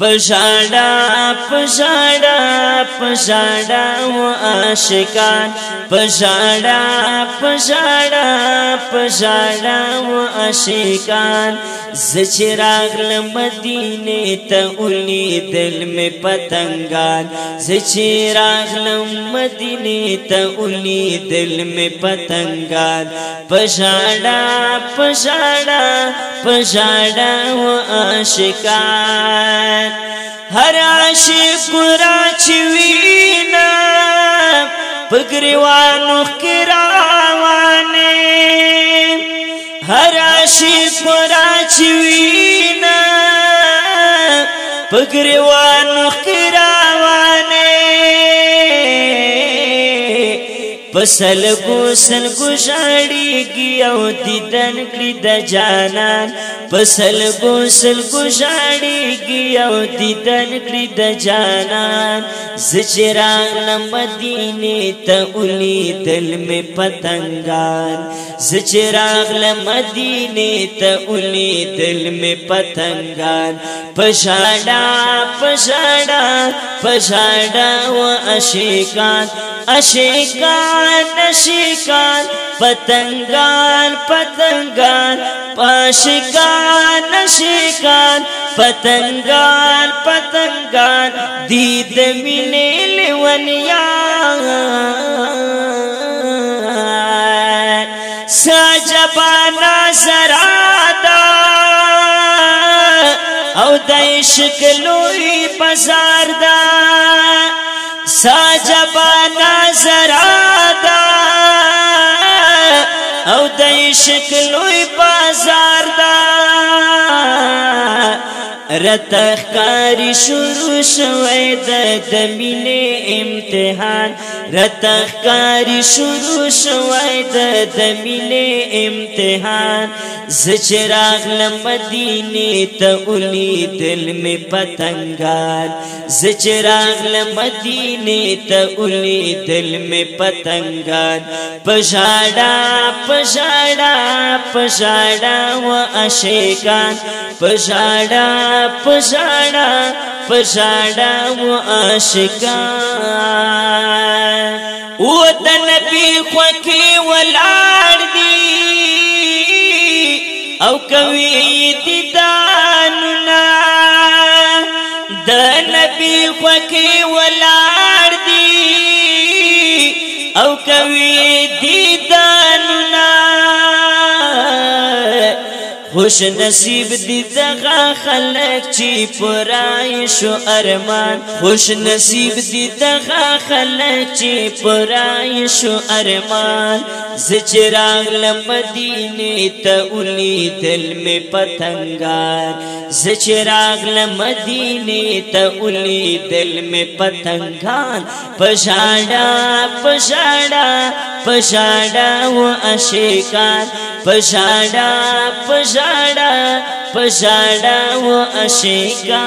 پژړا پژړا پژړا و عاشقان پژړا پژړا پژړا و عاشقان زچراغ لمدینه ته اولی دل می پتنګان زچراغ لمدینه ته اولی دل می پتنګان پژړا پژړا پژړا و عاشقان هر عاشق را چوینا پګریوانو کراوانه هر عاشق را چوینا پګریوانو پسل کو سل کو شاړيږي او دیدن کړی د جانان پسل کو سل کو شاړيږي او دیدن کړی د جانان زچرا مدینه ته اولی دل می پتنګان زچرا مدینه ته اولی دل می پتنګان پشاډا پشاډا پشاډا و اشیکان اشیکان نشکان پتنگان پتنگان پاشکان نشکان پتنگان پتنگان دید مینه لونیان ساجبانا سرادا او د عشق لوی بازار دا ساجبانا زرادا او د شکلوی بازار دا رتخکاری شروع شوی د دمینه امتحان رتخکاری شروع شوی د دمینه امتحان زچراغ لمدینه ته اولی دل می پتنګان زچراغ لمدینه ته اولی دل می پتنګان پژاډا پژاډا پژاډا و عاشقان پژاډا پژړا پژړا و عاشقا او د نبی خو کې ولاړ دی او کوي دیدان نا د نبی خو کې ولاړ دی او کوي خوش نصیب دی دغه خلک چې پرای شو ارمان خوش نصیب دی دغه خلک چې پرای شو ارمان زچراغ لمدینه ته اولی دل می پتنګار زچراغ لمدینه ته اولی دل می پتنګار پشاډا پشاډا پشاډا و عاشقان پشاڑا پشاڑا پشاڑا و عشقا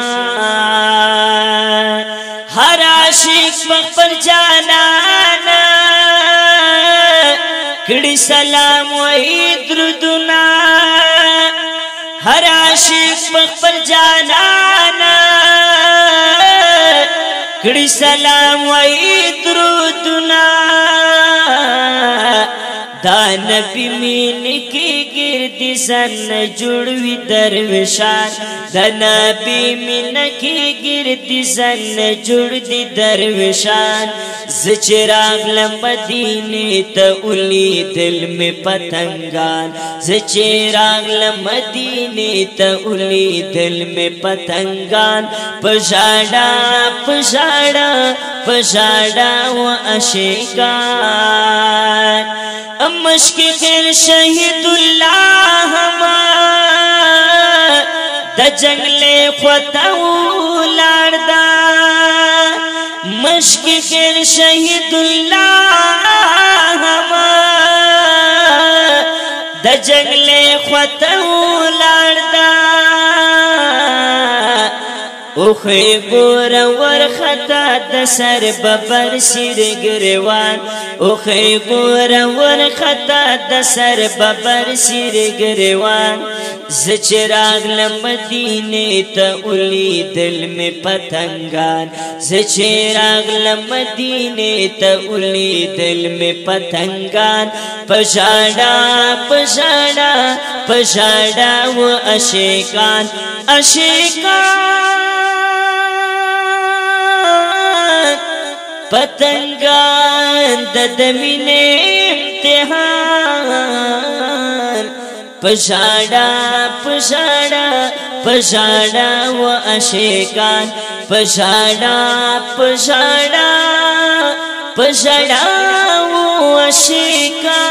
هر عشق پر جانانا کڑی سلام و درودنا هر عاشق پر جانانا کڑی سلام و درودنا دان بمین کی گردی سن جڑوی درویشان دان بمین کی گردی سن جڑ دی درویشان زچراغ لمدینی تا اولی دل میں پتنگان زچراغ لمدینی تا اولی دل میں پتنگان پشاڑا پشاڑا پشاڑا و اشکان مشک خیر شهید الله ما د جنگل خداو لاردا مشک خیر شهید الله ما د جنگل خداو اوخه ګور ور خطا د سر ببر سر ګریوان اوخه ګور ور خطا د سر ببر سر ګریوان زچراغ لمدینه ته اولی دل می پتنګان زچراغ لمدینه ته اولی دل می پتنګان پشاډا پشاډا پشاډا و عاشقان عاشقان پتنګان د دمینه امتحان پشاړه پشاړه پشاړه و عاشقان پشاړه پشاړه پشاړه و عاشقان